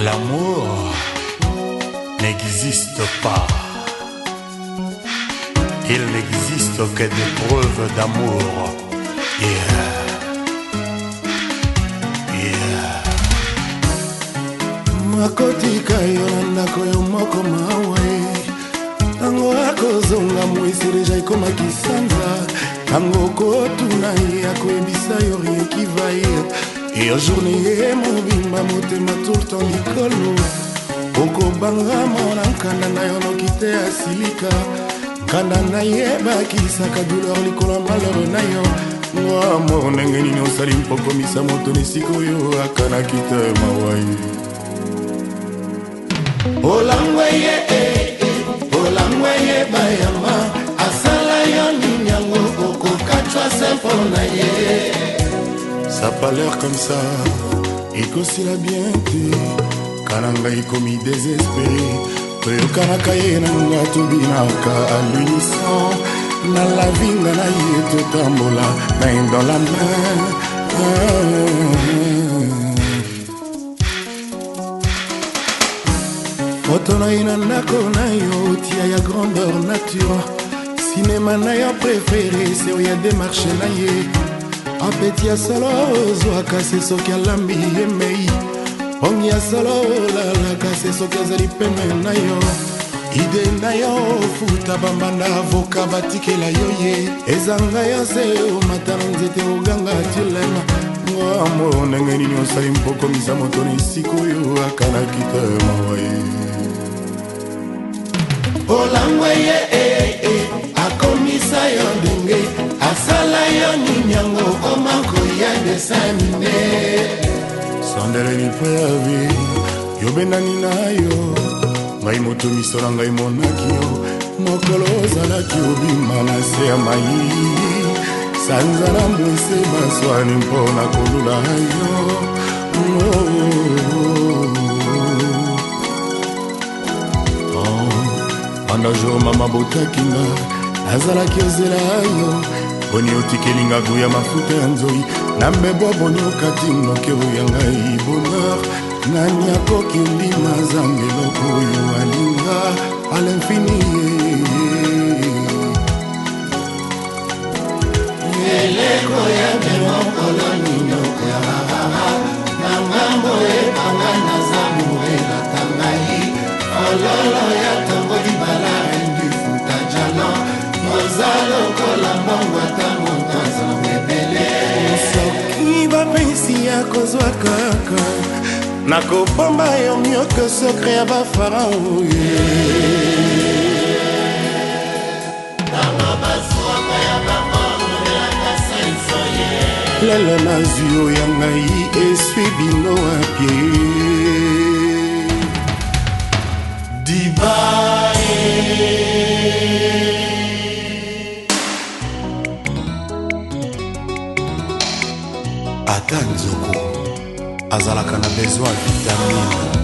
L'amour n'existe pas. Il n'existe que des preuves d'amour. akotika yo na ndako yo moko mawa ye ntango akozonga mwisi deja ekomaki sanza ntango kotuna ye akoyebisa yo riekiva ye yo journe ye mobimba motema tourtan likolo okobanga mona nkanda na yo noki te asilika kanda na ye bakisaka douleur likolo ya malheur na yo ngwamo ndenge nini osali mpokomisa moto na esika oyo akanaki te mawai e. olangweye e olangweye bayama asala yo nini yango okokatwa se mpo na ye sa paleur comme ça ekosila bien te kala ngai ekomi désespéré toyokanaka ye nanga tobinaka alunison na lavinga na ye totambola main dans la main ah, ah, ah. moto na ye na ndako na yo tia ya grandeur nature sinema na yo préféré se oyo ya demarche na ye apeti ya solo ozwaka se soki alambi emei pongi ya solo olalaka se soki azali peme na yo ide na yo ofuta bambanda avoka batikela yo ye ezanga yo se omata na nzete oganga tilema ngo amo ndenge nini osali mpokomisa moto na esika oyo akanaki te mawa ye esamine sandeleli mpo ya vi yobendani na yo ngai moto miso na ngai monaki yo mokolo ozalaki obima na se ya mai sanza na mbwese baswani mpo na kolula yo oh, oh, oh. panda jour mama botakinga nazalaki ozela yo poni otikelinga guya mafuta ya nzoi namebwa bonyuka tinoke oyo ngai bonheur nani akoki ndima zanga eloko oyo alinga a l'infini eleko ya nakozwa kaka nakobomba yo mioka sekre ya bafarao lelo nazwi yo ya ngai eswi bino apie dibae ata nzoko azalaka na besoin vitamine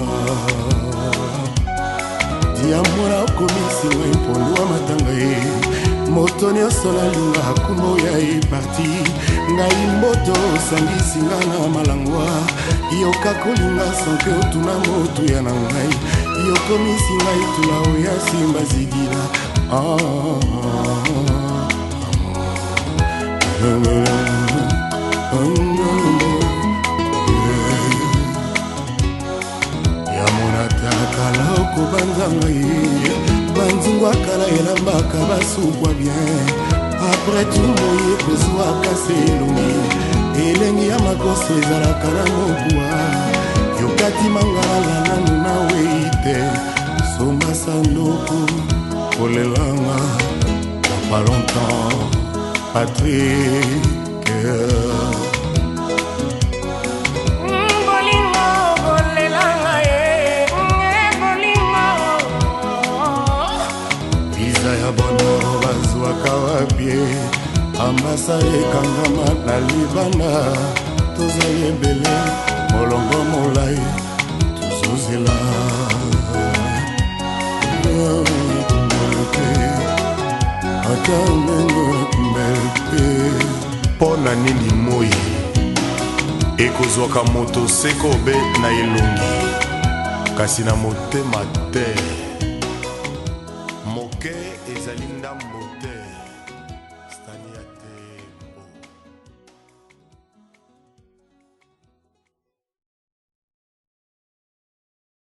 diamora okomisi ngai mpondu wa matanga ye moto nyonso nalinga akumbo ya eparti ngai mboto osangisinga na malangwa yoka kolinga sanke otuna motuya na ngai yokomisi ngai tula oya simba zidila ah, ah, ah, ah, ah, ah, ah, ah, sous-bois bien après tout moye kozwaka se elongi elengi ya makoso ezalaka na mobuwa yokati mangalala nanu na wei te soma sandoku kolelanga apa longtemps patrik bazwaka wapie amasa ekangama na libanda tozali ebele molongo molai tozozela ata ndengemete mpo na nini moi ekozwaka moto sekobet na elongi kasi na motema te moke ezali ndambo